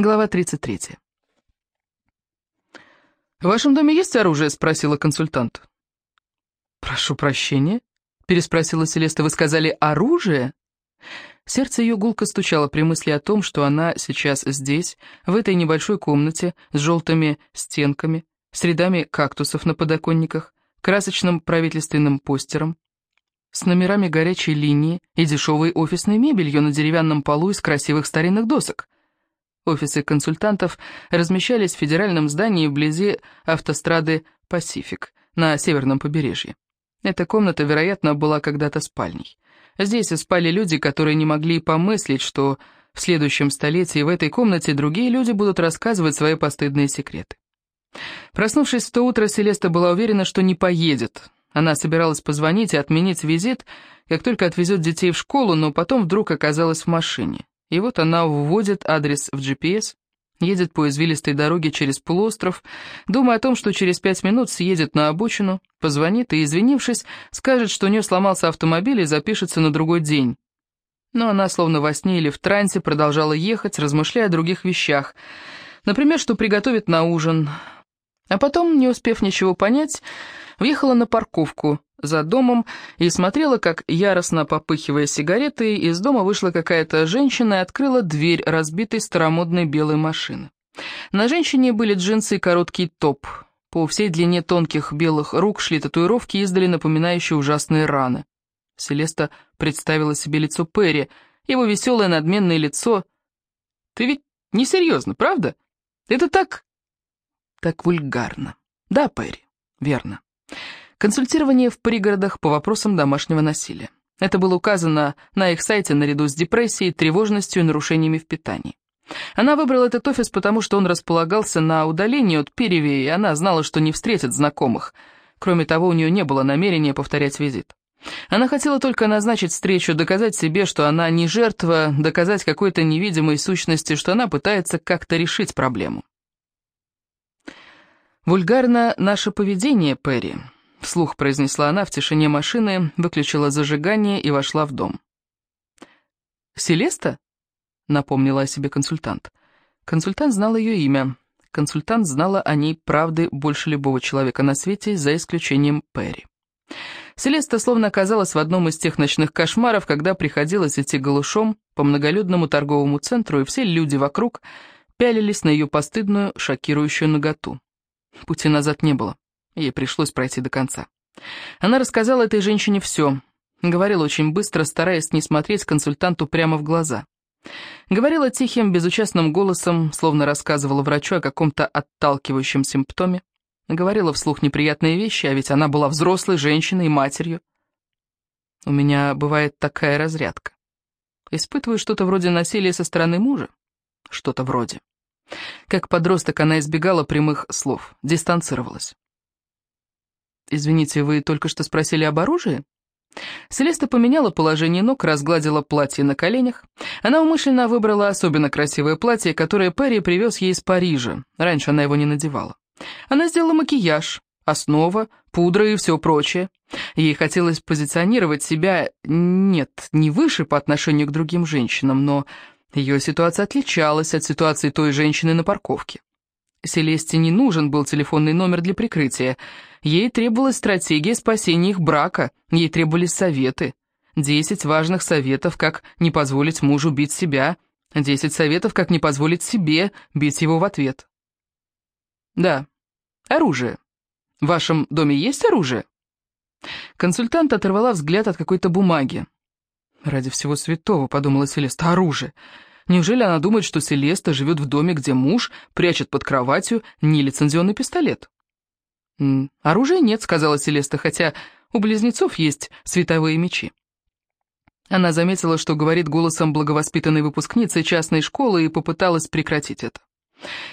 Глава 33. «В вашем доме есть оружие?» — спросила консультант. «Прошу прощения?» — переспросила Селеста. «Вы сказали «оружие»?» Сердце ее гулко стучало при мысли о том, что она сейчас здесь, в этой небольшой комнате, с желтыми стенками, с рядами кактусов на подоконниках, красочным правительственным постером, с номерами горячей линии и дешевой офисной мебелью на деревянном полу из красивых старинных досок. Офисы консультантов размещались в федеральном здании вблизи автострады «Пасифик» на северном побережье. Эта комната, вероятно, была когда-то спальней. Здесь спали люди, которые не могли помыслить, что в следующем столетии в этой комнате другие люди будут рассказывать свои постыдные секреты. Проснувшись в то утро, Селеста была уверена, что не поедет. Она собиралась позвонить и отменить визит, как только отвезет детей в школу, но потом вдруг оказалась в машине. И вот она вводит адрес в GPS, едет по извилистой дороге через полуостров, думая о том, что через пять минут съедет на обочину, позвонит и, извинившись, скажет, что у нее сломался автомобиль и запишется на другой день. Но она, словно во сне или в трансе, продолжала ехать, размышляя о других вещах. Например, что приготовит на ужин. А потом, не успев ничего понять, въехала на парковку за домом и смотрела, как, яростно попыхивая сигаретой, из дома вышла какая-то женщина и открыла дверь разбитой старомодной белой машины. На женщине были джинсы и короткий топ. По всей длине тонких белых рук шли татуировки, издали напоминающие ужасные раны. Селеста представила себе лицо Перри, его веселое надменное лицо. «Ты ведь не серьезно, правда? Это так...» «Так вульгарно. Да, Перри, верно. Консультирование в пригородах по вопросам домашнего насилия. Это было указано на их сайте наряду с депрессией, тревожностью и нарушениями в питании. Она выбрала этот офис, потому что он располагался на удалении от Переви, и она знала, что не встретит знакомых. Кроме того, у нее не было намерения повторять визит. Она хотела только назначить встречу, доказать себе, что она не жертва, доказать какой-то невидимой сущности, что она пытается как-то решить проблему. «Вульгарно наше поведение, Перри», — вслух произнесла она в тишине машины, выключила зажигание и вошла в дом. «Селеста?» — напомнила о себе консультант. Консультант знал ее имя. Консультант знала о ней правды больше любого человека на свете, за исключением Перри. Селеста словно оказалась в одном из тех ночных кошмаров, когда приходилось идти голышом по многолюдному торговому центру, и все люди вокруг пялились на ее постыдную, шокирующую наготу. Пути назад не было. Ей пришлось пройти до конца. Она рассказала этой женщине все. Говорила очень быстро, стараясь не смотреть консультанту прямо в глаза. Говорила тихим, безучастным голосом, словно рассказывала врачу о каком-то отталкивающем симптоме. Говорила вслух неприятные вещи, а ведь она была взрослой женщиной и матерью. У меня бывает такая разрядка. Испытываю что-то вроде насилия со стороны мужа. Что-то вроде. Как подросток она избегала прямых слов, дистанцировалась. «Извините, вы только что спросили об оружии?» Селеста поменяла положение ног, разгладила платье на коленях. Она умышленно выбрала особенно красивое платье, которое Перри привез ей из Парижа. Раньше она его не надевала. Она сделала макияж, основа, пудра и все прочее. Ей хотелось позиционировать себя, нет, не выше по отношению к другим женщинам, но ее ситуация отличалась от ситуации той женщины на парковке. Селесте не нужен был телефонный номер для прикрытия. Ей требовалась стратегия спасения их брака, ей требовались советы. Десять важных советов, как не позволить мужу бить себя. Десять советов, как не позволить себе бить его в ответ. Да, оружие. В вашем доме есть оружие? Консультант оторвала взгляд от какой-то бумаги. «Ради всего святого», — подумала Селеста, — «оружие. Неужели она думает, что Селеста живет в доме, где муж прячет под кроватью нелицензионный пистолет? «Оружия нет», — сказала Селеста, хотя у близнецов есть световые мечи. Она заметила, что говорит голосом благовоспитанной выпускницы частной школы и попыталась прекратить это.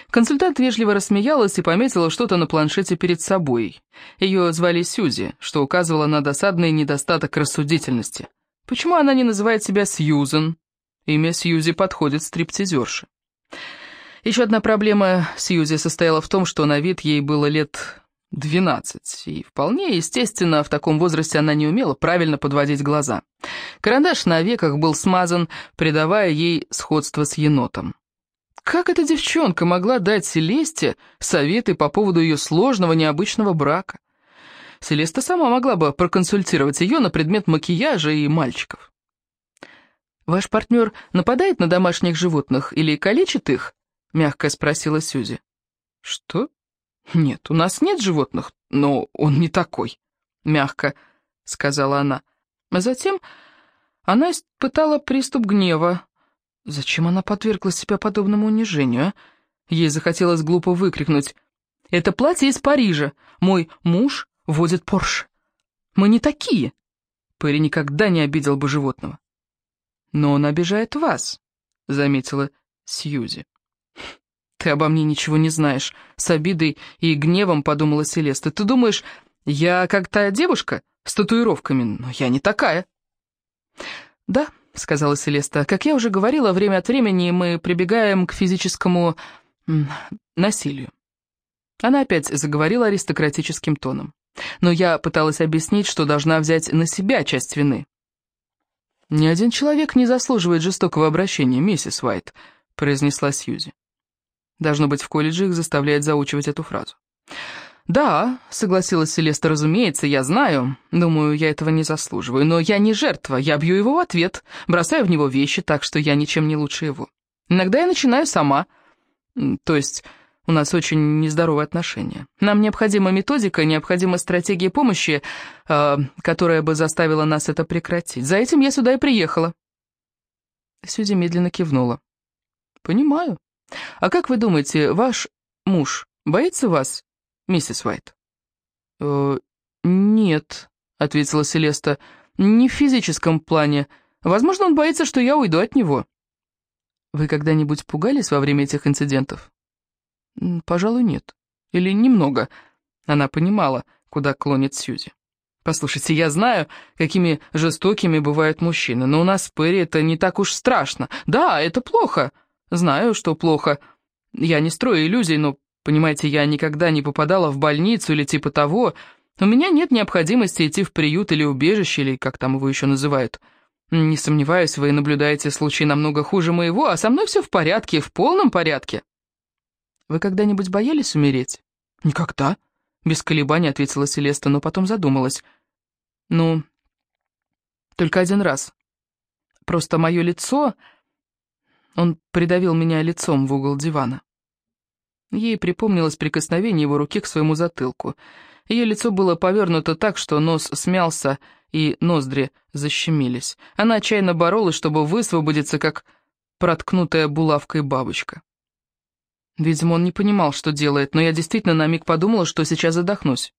Консультант вежливо рассмеялась и пометила что-то на планшете перед собой. Ее звали Сьюзи, что указывало на досадный недостаток рассудительности. Почему она не называет себя Сьюзен? Имя Сьюзи подходит стриптизерши. Еще одна проблема Сьюзи состояла в том, что на вид ей было лет 12, и вполне естественно, в таком возрасте она не умела правильно подводить глаза. Карандаш на веках был смазан, придавая ей сходство с енотом. Как эта девчонка могла дать Селесте советы по поводу ее сложного, необычного брака? Селеста сама могла бы проконсультировать ее на предмет макияжа и мальчиков. «Ваш партнер нападает на домашних животных или калечит их?» — мягко спросила Сюзи. «Что? Нет, у нас нет животных, но он не такой», — мягко сказала она. А затем она испытала приступ гнева. Зачем она подвергла себя подобному унижению, а? Ей захотелось глупо выкрикнуть. «Это платье из Парижа. Мой муж водит Порш. Мы не такие». Перри никогда не обидел бы животного. «Но он обижает вас», — заметила Сьюзи. «Ты обо мне ничего не знаешь», — с обидой и гневом подумала Селеста. «Ты думаешь, я как та девушка с татуировками? Но я не такая». «Да», — сказала Селеста, — «как я уже говорила, время от времени мы прибегаем к физическому насилию». Она опять заговорила аристократическим тоном. Но я пыталась объяснить, что должна взять на себя часть вины. «Ни один человек не заслуживает жестокого обращения, миссис Уайт», — произнесла Сьюзи. Должно быть, в колледже их заставляет заучивать эту фразу. «Да», — согласилась Селеста, — «разумеется, я знаю. Думаю, я этого не заслуживаю. Но я не жертва, я бью его в ответ, бросаю в него вещи, так что я ничем не лучше его. Иногда я начинаю сама. То есть у нас очень нездоровые отношения. Нам необходима методика, необходима стратегия помощи, э, которая бы заставила нас это прекратить. За этим я сюда и приехала». Сьюзи медленно кивнула. «Понимаю. А как вы думаете, ваш муж боится вас, миссис Уайт?» «Э, «Нет», — ответила Селеста, — «не в физическом плане. Возможно, он боится, что я уйду от него». «Вы когда-нибудь пугались во время этих инцидентов?» «Пожалуй, нет. Или немного». Она понимала, куда клонит Сьюзи. «Послушайте, я знаю, какими жестокими бывают мужчины, но у нас в Перри это не так уж страшно. Да, это плохо. Знаю, что плохо. Я не строю иллюзий, но Понимаете, я никогда не попадала в больницу или типа того. У меня нет необходимости идти в приют или убежище, или как там его еще называют. Не сомневаюсь, вы наблюдаете случай намного хуже моего, а со мной все в порядке, в полном порядке. Вы когда-нибудь боялись умереть? Никогда. Без колебаний ответила Селеста, но потом задумалась. Ну, только один раз. Просто мое лицо... Он придавил меня лицом в угол дивана. Ей припомнилось прикосновение его руки к своему затылку. Ее лицо было повернуто так, что нос смялся и ноздри защемились. Она отчаянно боролась, чтобы высвободиться, как проткнутая булавкой бабочка. Видимо, он не понимал, что делает, но я действительно на миг подумала, что сейчас задохнусь.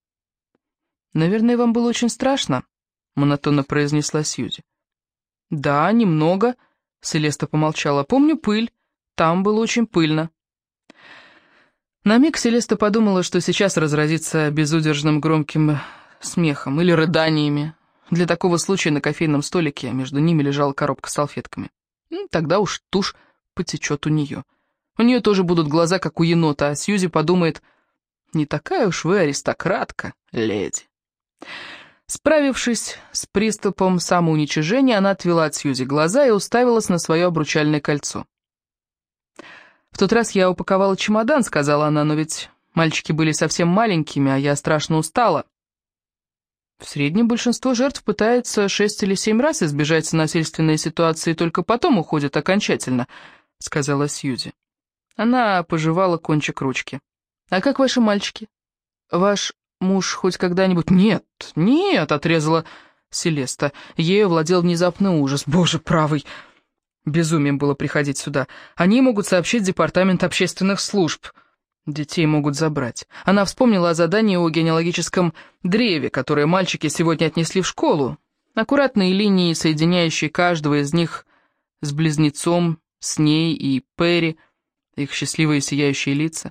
«Наверное, вам было очень страшно», — монотонно произнесла Сьюзи. «Да, немного», — Селеста помолчала. «Помню пыль. Там было очень пыльно». На миг Селеста подумала, что сейчас разразится безудержным громким смехом или рыданиями. Для такого случая на кофейном столике между ними лежала коробка с салфетками. Тогда уж тушь потечет у нее. У нее тоже будут глаза, как у енота, а Сьюзи подумает, «Не такая уж вы аристократка, леди». Справившись с приступом самоуничижения, она отвела от Сьюзи глаза и уставилась на свое обручальное кольцо. «В тот раз я упаковала чемодан», — сказала она, — «но ведь мальчики были совсем маленькими, а я страшно устала». В среднем большинство жертв пытается шесть или семь раз избежать насильственной ситуации и только потом уходят окончательно, — сказала Сьюзи. Она пожевала кончик ручки. «А как ваши мальчики? Ваш муж хоть когда-нибудь...» «Нет, нет!» — отрезала Селеста. Ею владел внезапный ужас. «Боже правый!» Безумием было приходить сюда. Они могут сообщить департамент общественных служб. Детей могут забрать. Она вспомнила о задании о генеалогическом древе, которое мальчики сегодня отнесли в школу. Аккуратные линии, соединяющие каждого из них с близнецом, с ней и Перри, их счастливые сияющие лица.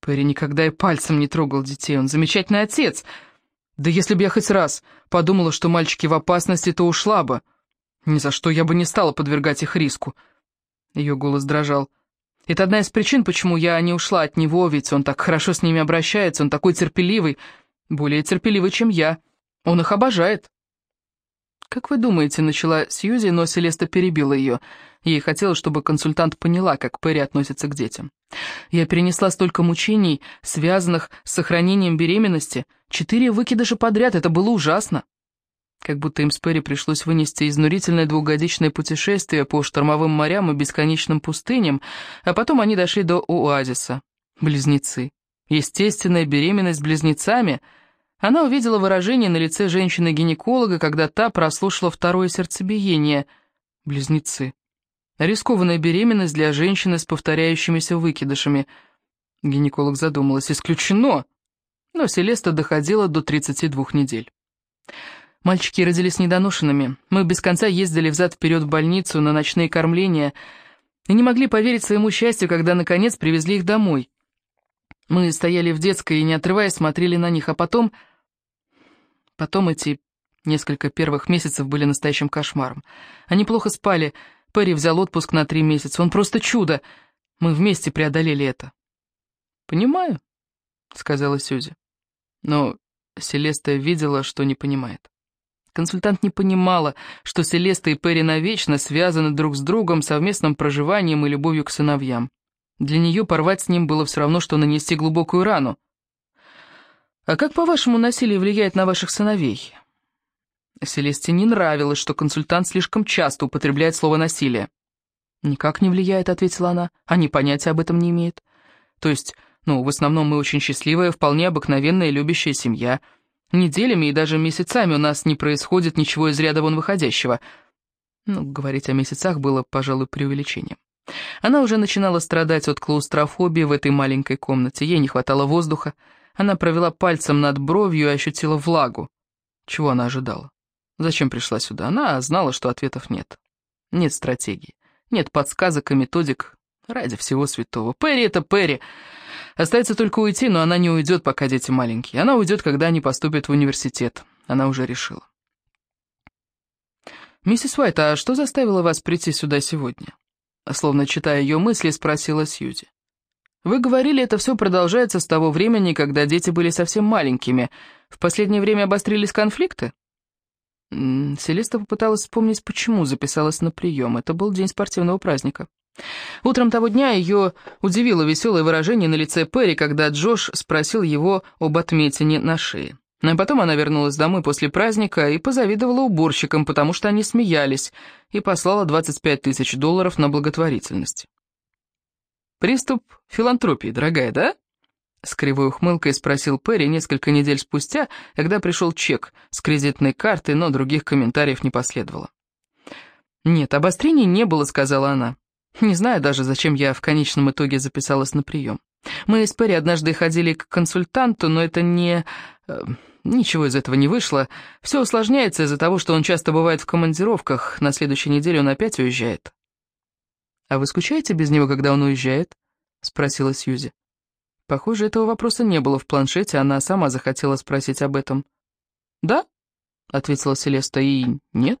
Перри никогда и пальцем не трогал детей, он замечательный отец. Да если бы я хоть раз подумала, что мальчики в опасности, то ушла бы. Ни за что я бы не стала подвергать их риску. Ее голос дрожал. Это одна из причин, почему я не ушла от него, ведь он так хорошо с ними обращается, он такой терпеливый, более терпеливый, чем я. Он их обожает. «Как вы думаете?» — начала Сьюзи, но Селеста перебила ее. Ей хотелось, чтобы консультант поняла, как Перри относится к детям. Я перенесла столько мучений, связанных с сохранением беременности. Четыре выкидыша подряд, это было ужасно. Как будто им с Перри пришлось вынести изнурительное двухгодичное путешествие по штормовым морям и бесконечным пустыням, а потом они дошли до оазиса. Близнецы. Естественная беременность близнецами. Она увидела выражение на лице женщины-гинеколога, когда та прослушала второе сердцебиение. Близнецы. Рискованная беременность для женщины с повторяющимися выкидышами. Гинеколог задумалась. Исключено. Но Селеста доходила до 32 недель. Мальчики родились недоношенными. Мы без конца ездили взад-вперед в больницу на ночные кормления и не могли поверить своему счастью, когда, наконец, привезли их домой. Мы стояли в детской и, не отрываясь, смотрели на них, а потом... Потом эти несколько первых месяцев были настоящим кошмаром. Они плохо спали, Перри взял отпуск на три месяца. Он просто чудо. Мы вместе преодолели это. «Понимаю», — сказала Сюзи. Но Селеста видела, что не понимает. Консультант не понимала, что Селеста и Перри навечно связаны друг с другом совместным проживанием и любовью к сыновьям. Для нее порвать с ним было все равно, что нанести глубокую рану. «А как, по-вашему, насилие влияет на ваших сыновей?» Селесте не нравилось, что консультант слишком часто употребляет слово «насилие». «Никак не влияет», — ответила она. «Они понятия об этом не имеют. То есть, ну, в основном мы очень счастливая, вполне обыкновенная любящая семья». Неделями и даже месяцами у нас не происходит ничего из ряда вон выходящего. Ну, говорить о месяцах было, пожалуй, преувеличением. Она уже начинала страдать от клаустрофобии в этой маленькой комнате. Ей не хватало воздуха. Она провела пальцем над бровью и ощутила влагу. Чего она ожидала? Зачем пришла сюда? Она знала, что ответов нет. Нет стратегии. Нет подсказок и методик. Ради всего святого. Перри — это Перри. Остается только уйти, но она не уйдет, пока дети маленькие. Она уйдет, когда они поступят в университет. Она уже решила. «Миссис Уайт, а что заставило вас прийти сюда сегодня?» Словно читая ее мысли, спросила Сьюзи. «Вы говорили, это все продолжается с того времени, когда дети были совсем маленькими. В последнее время обострились конфликты?» Селеста попыталась вспомнить, почему записалась на прием. Это был день спортивного праздника. Утром того дня ее удивило веселое выражение на лице Перри, когда Джош спросил его об отметине на шее. Но потом она вернулась домой после праздника и позавидовала уборщикам, потому что они смеялись, и послала 25 тысяч долларов на благотворительность. «Приступ филантропии, дорогая, да?» С кривой ухмылкой спросил Перри несколько недель спустя, когда пришел чек с кредитной карты, но других комментариев не последовало. «Нет, обострений не было», — сказала она. Не знаю даже, зачем я в конечном итоге записалась на прием. Мы с Перри однажды ходили к консультанту, но это не... Э, ничего из этого не вышло. Все усложняется из-за того, что он часто бывает в командировках. На следующей неделе он опять уезжает. «А вы скучаете без него, когда он уезжает?» — спросила Сьюзи. Похоже, этого вопроса не было в планшете, она сама захотела спросить об этом. «Да?» — ответила Селеста, и «нет».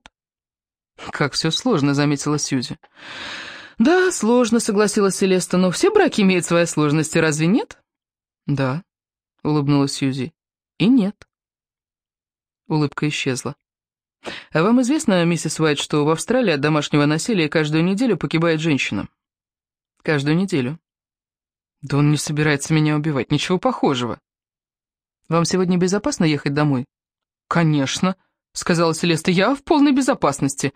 «Как все сложно», — заметила Сьюзи. «Да, сложно», — согласилась Селеста, — «но все браки имеют свои сложности, разве нет?» «Да», — улыбнулась Сьюзи. «И нет». Улыбка исчезла. «А вам известно, миссис Уайт, что в Австралии от домашнего насилия каждую неделю погибает женщина?» «Каждую неделю». «Да он не собирается меня убивать, ничего похожего». «Вам сегодня безопасно ехать домой?» «Конечно», — сказала Селеста, — «я в полной безопасности».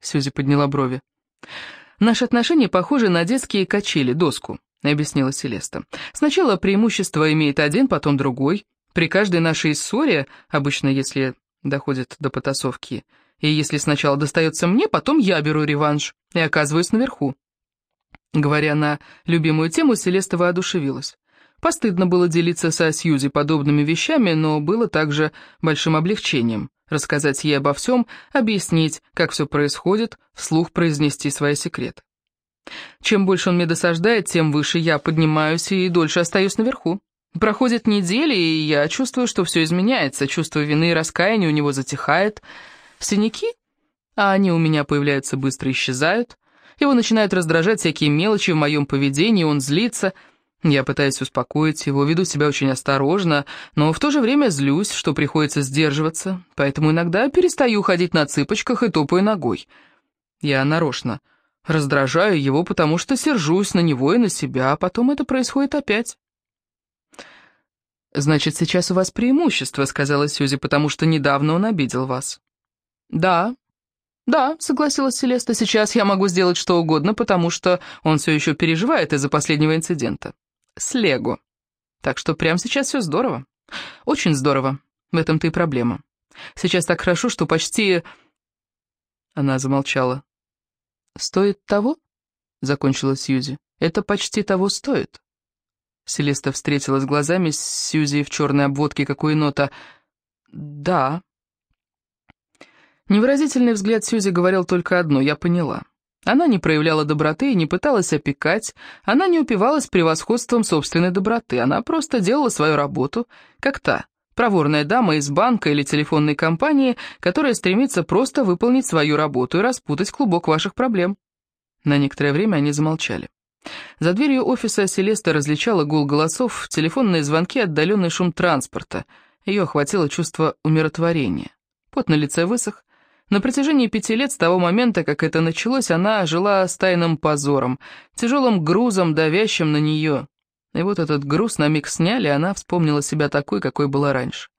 Сьюзи подняла брови. «Наши отношения похожи на детские качели, доску», — объяснила Селеста. «Сначала преимущество имеет один, потом другой. При каждой нашей ссоре, обычно если доходит до потасовки, и если сначала достается мне, потом я беру реванш и оказываюсь наверху». Говоря на любимую тему, Селеста воодушевилась. Постыдно было делиться со Сьюзи подобными вещами, но было также большим облегчением рассказать ей обо всем, объяснить, как все происходит, вслух произнести свои секреты. Чем больше он мне досаждает, тем выше я поднимаюсь и дольше остаюсь наверху. Проходят недели, и я чувствую, что все изменяется, чувство вины и раскаяния у него затихает. Синяки? А они у меня появляются быстро исчезают. Его начинают раздражать всякие мелочи в моем поведении, он злится — я пытаюсь успокоить его, веду себя очень осторожно, но в то же время злюсь, что приходится сдерживаться, поэтому иногда перестаю ходить на цыпочках и топаю ногой. Я нарочно раздражаю его, потому что сержусь на него и на себя, а потом это происходит опять. «Значит, сейчас у вас преимущество», — сказала Сьюзи, «потому что недавно он обидел вас». «Да, да», — согласилась Селеста, «сейчас я могу сделать что угодно, потому что он все еще переживает из-за последнего инцидента. С Лего. Так что прямо сейчас все здорово. Очень здорово. В этом-то и проблема. Сейчас так хорошо, что почти...» Она замолчала. «Стоит того?» — закончила Сьюзи. «Это почти того стоит». Селеста встретилась глазами с Сьюзи в черной обводке, как у енота. «Да». Невыразительный взгляд Сьюзи говорил только одно «я поняла». Она не проявляла доброты и не пыталась опекать, она не упивалась превосходством собственной доброты, она просто делала свою работу, как та, проворная дама из банка или телефонной компании, которая стремится просто выполнить свою работу и распутать клубок ваших проблем. На некоторое время они замолчали. За дверью офиса Селеста различала гул голосов, телефонные звонки, отдаленный шум транспорта. Ее охватило чувство умиротворения. Пот на лице высох. На протяжении пяти лет с того момента, как это началось, она жила с тайным позором, тяжелым грузом, давящим на нее. И вот этот груз на миг сняли, и она вспомнила себя такой, какой была раньше.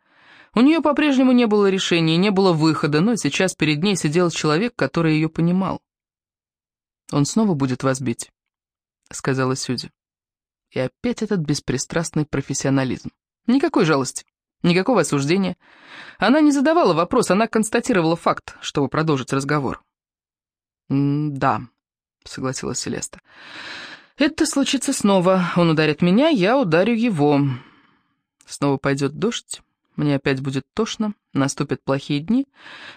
У нее по-прежнему не было решения, не было выхода, но сейчас перед ней сидел человек, который ее понимал. Он снова будет вас бить. — сказала Сюзи. И опять этот беспристрастный профессионализм. Никакой жалости, никакого осуждения. Она не задавала вопрос, она констатировала факт, чтобы продолжить разговор. «Да», — согласилась Селеста. «Это случится снова. Он ударит меня, я ударю его. Снова пойдет дождь, мне опять будет тошно, наступят плохие дни.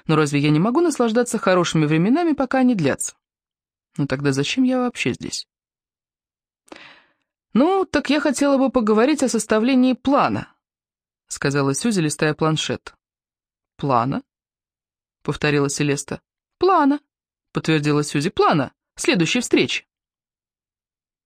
Но разве я не могу наслаждаться хорошими временами, пока они длятся? Ну тогда зачем я вообще здесь?» «Ну, так я хотела бы поговорить о составлении плана», — сказала Сюзи, листая планшет. «Плана?» — повторила Селеста. «Плана», — подтвердила Сюзи. «Плана. Следующей встречи».